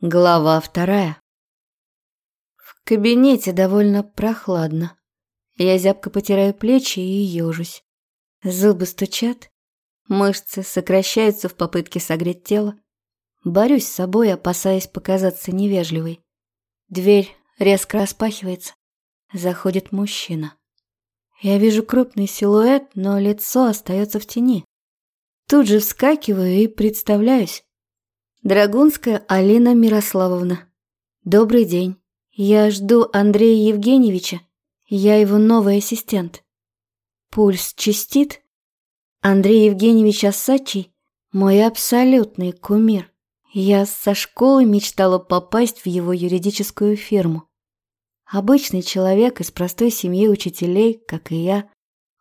Глава вторая. В кабинете довольно прохладно. Я зябко потираю плечи и ежусь. Зубы стучат, мышцы сокращаются в попытке согреть тело. Борюсь с собой, опасаясь показаться невежливой. Дверь резко распахивается. Заходит мужчина. Я вижу крупный силуэт, но лицо остается в тени. Тут же вскакиваю и представляюсь. Драгунская Алина Мирославовна. Добрый день. Я жду Андрея Евгеньевича. Я его новый ассистент. Пульс чистит. Андрей Евгеньевич Осадчий – мой абсолютный кумир. Я со школы мечтала попасть в его юридическую фирму. Обычный человек из простой семьи учителей, как и я,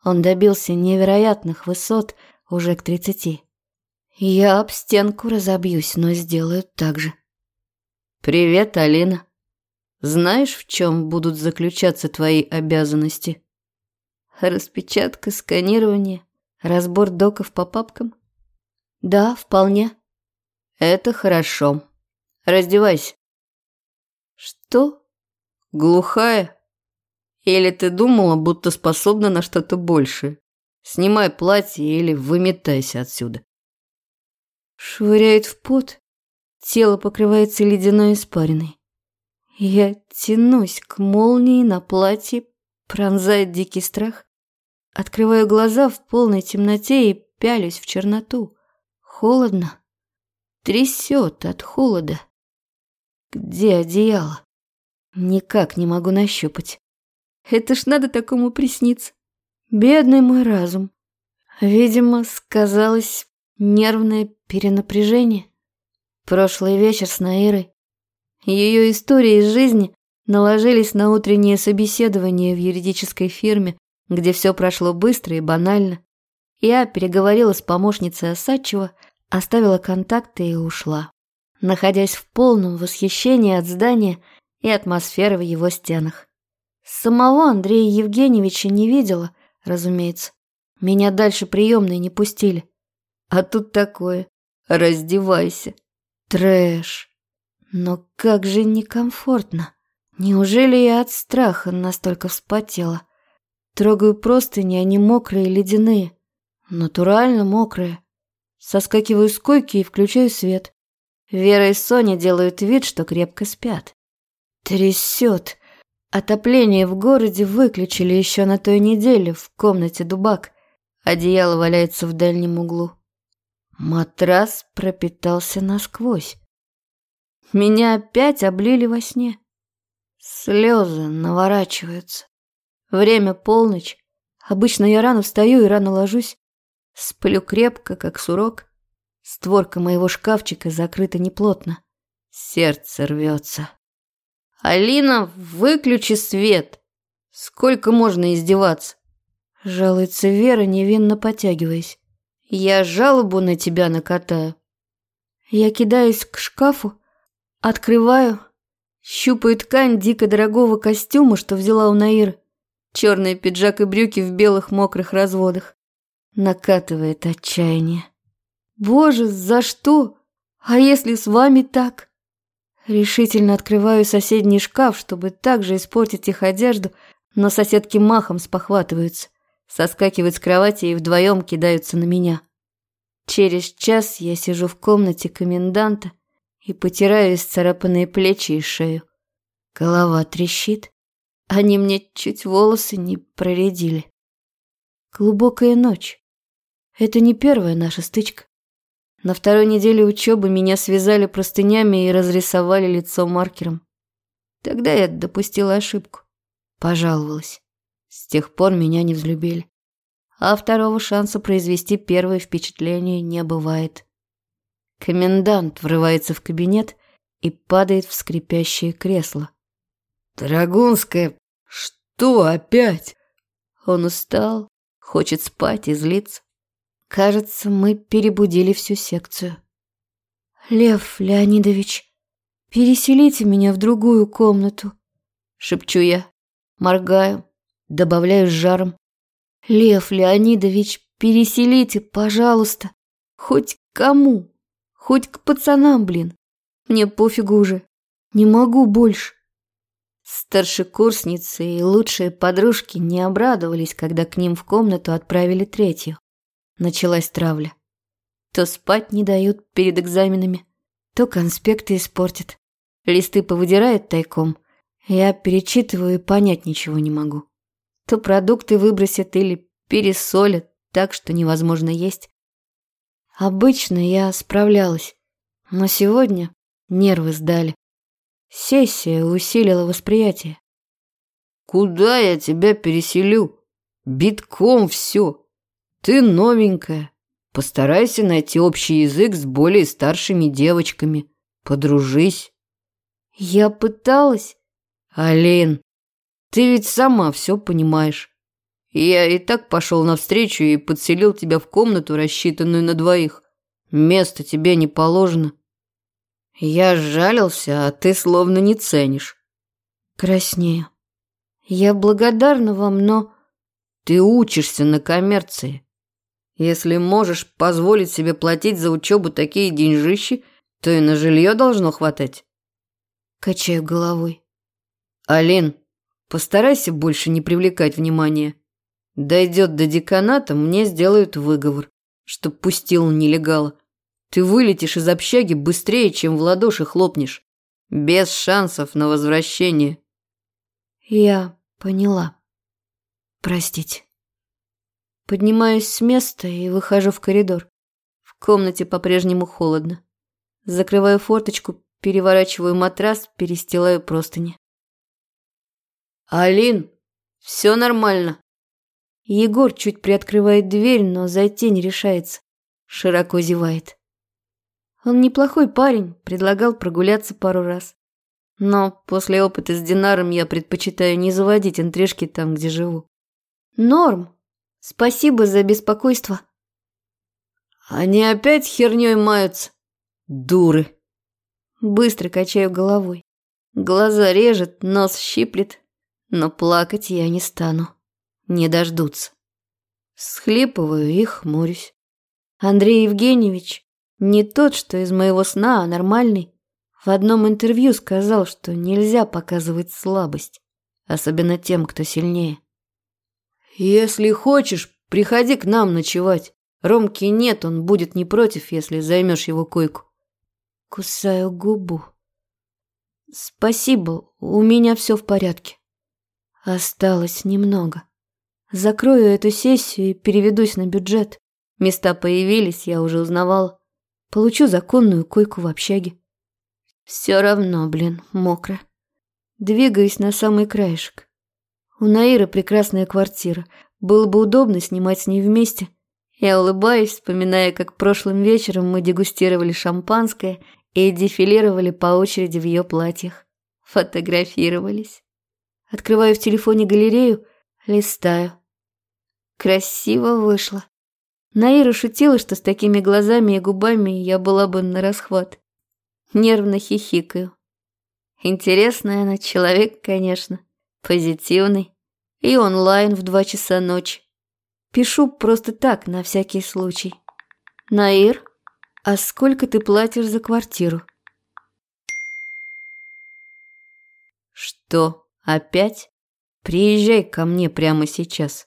он добился невероятных высот уже к тридцати. Я об стенку разобьюсь, но сделаю так же. Привет, Алина. Знаешь, в чем будут заключаться твои обязанности? Распечатка, сканирование, разбор доков по папкам? Да, вполне. Это хорошо. Раздевайся. Что? Глухая? Или ты думала, будто способна на что-то большее? Снимай платье или выметайся отсюда. Швыряет в пот, тело покрывается ледяной испариной. Я тянусь к молнии на платье, пронзает дикий страх. Открываю глаза в полной темноте и пялюсь в черноту. Холодно. Трясет от холода. Где одеяло? Никак не могу нащупать. Это ж надо такому присниться. Бедный мой разум. Видимо, сказалось Нервное перенапряжение. Прошлый вечер с Наирой. Ее истории из жизни наложились на утреннее собеседование в юридической фирме, где все прошло быстро и банально. Я переговорила с помощницей Осадчева, оставила контакты и ушла, находясь в полном восхищении от здания и атмосферы в его стенах. Самого Андрея Евгеньевича не видела, разумеется. Меня дальше приемной не пустили. А тут такое. Раздевайся. Трэш. Но как же некомфортно. Неужели я от страха настолько вспотела? Трогаю простыни, они мокрые ледяные. Натурально мокрые. Соскакиваю с койки и включаю свет. Вера и Соня делают вид, что крепко спят. Трясет. Отопление в городе выключили еще на той неделе в комнате Дубак. Одеяло валяется в дальнем углу. Матрас пропитался насквозь. Меня опять облили во сне. Слезы наворачиваются. Время полночь. Обычно я рано встаю и рано ложусь. Сплю крепко, как сурок. Створка моего шкафчика закрыта неплотно. Сердце рвется. «Алина, выключи свет! Сколько можно издеваться?» Жалуется Вера, невинно потягиваясь. Я жалобу на тебя накатаю. Я кидаюсь к шкафу, открываю, щупаю ткань дико дорогого костюма, что взяла у Наиры. Черный пиджак и брюки в белых мокрых разводах. Накатывает отчаяние. Боже, за что? А если с вами так? Решительно открываю соседний шкаф, чтобы также испортить их одежду, но соседки махом спохватываются соскакивают с кровати и вдвоем кидаются на меня. Через час я сижу в комнате коменданта и потираю исцарапанные плечи и шею. Голова трещит. Они мне чуть волосы не проредили. Глубокая ночь. Это не первая наша стычка. На второй неделе учебы меня связали простынями и разрисовали лицо маркером. Тогда я допустила ошибку. Пожаловалась. С тех пор меня не взлюбили. А второго шанса произвести первое впечатление не бывает. Комендант врывается в кабинет и падает в скрипящее кресло. «Драгунская, что опять?» Он устал, хочет спать и злиться. Кажется, мы перебудили всю секцию. «Лев Леонидович, переселите меня в другую комнату», — шепчу я, моргаю, Добавляю с жаром. Лев Леонидович, переселите, пожалуйста. Хоть к кому. Хоть к пацанам, блин. Мне пофигу уже. Не могу больше. Старшекурсницы и лучшие подружки не обрадовались, когда к ним в комнату отправили третью. Началась травля. То спать не дают перед экзаменами, то конспекты испортят. Листы повыдирают тайком. Я перечитываю и понять ничего не могу. То продукты выбросят или пересолят так, что невозможно есть. Обычно я справлялась, но сегодня нервы сдали. Сессия усилила восприятие. «Куда я тебя переселю? Битком все. Ты новенькая. Постарайся найти общий язык с более старшими девочками. Подружись». «Я пыталась». «Алин, ты ведь сама все понимаешь. Я и так пошел навстречу и подселил тебя в комнату, рассчитанную на двоих. Место тебе не положено. Я жалился, а ты словно не ценишь. Краснею. Я благодарна вам, но... Ты учишься на коммерции. Если можешь позволить себе платить за учебу такие деньжищи, то и на жилье должно хватать. Качаю головой. Алин, постарайся больше не привлекать внимания. Дойдет до деканата, мне сделают выговор, чтоб пустил нелегала. Ты вылетишь из общаги быстрее, чем в ладоши хлопнешь. Без шансов на возвращение. Я поняла. Простите. Поднимаюсь с места и выхожу в коридор. В комнате по-прежнему холодно. Закрываю форточку, переворачиваю матрас, перестилаю простыни. «Алин, все нормально». Егор чуть приоткрывает дверь, но зайти не решается. Широко зевает. Он неплохой парень, предлагал прогуляться пару раз. Но после опыта с Динаром я предпочитаю не заводить интрижки там, где живу. Норм. Спасибо за беспокойство. Они опять херней маются. Дуры. Быстро качаю головой. Глаза режет, нос щиплет. Но плакать я не стану. Не дождутся. Схлипываю и хмурюсь. Андрей Евгеньевич не тот, что из моего сна, а нормальный. В одном интервью сказал, что нельзя показывать слабость, особенно тем, кто сильнее. «Если хочешь, приходи к нам ночевать. Ромки нет, он будет не против, если займешь его койку». Кусаю губу. «Спасибо, у меня все в порядке. Осталось немного. Закрою эту сессию и переведусь на бюджет. Места появились, я уже узнавала. Получу законную койку в общаге. Все равно, блин, мокро. Двигаюсь на самый краешек. У Наиры прекрасная квартира. Было бы удобно снимать с ней вместе. Я улыбаюсь, вспоминая, как прошлым вечером мы дегустировали шампанское и дефилировали по очереди в ее платьях. Фотографировались. Открываю в телефоне галерею, листаю. Красиво вышло. Наира шутила, что с такими глазами и губами я была бы на расхват. Нервно хихикаю. Интересный она человек, конечно. Позитивный. И онлайн в два часа ночи. Пишу просто так, на всякий случай. Наир, а сколько ты платишь за квартиру? Что, опять? Приезжай ко мне прямо сейчас.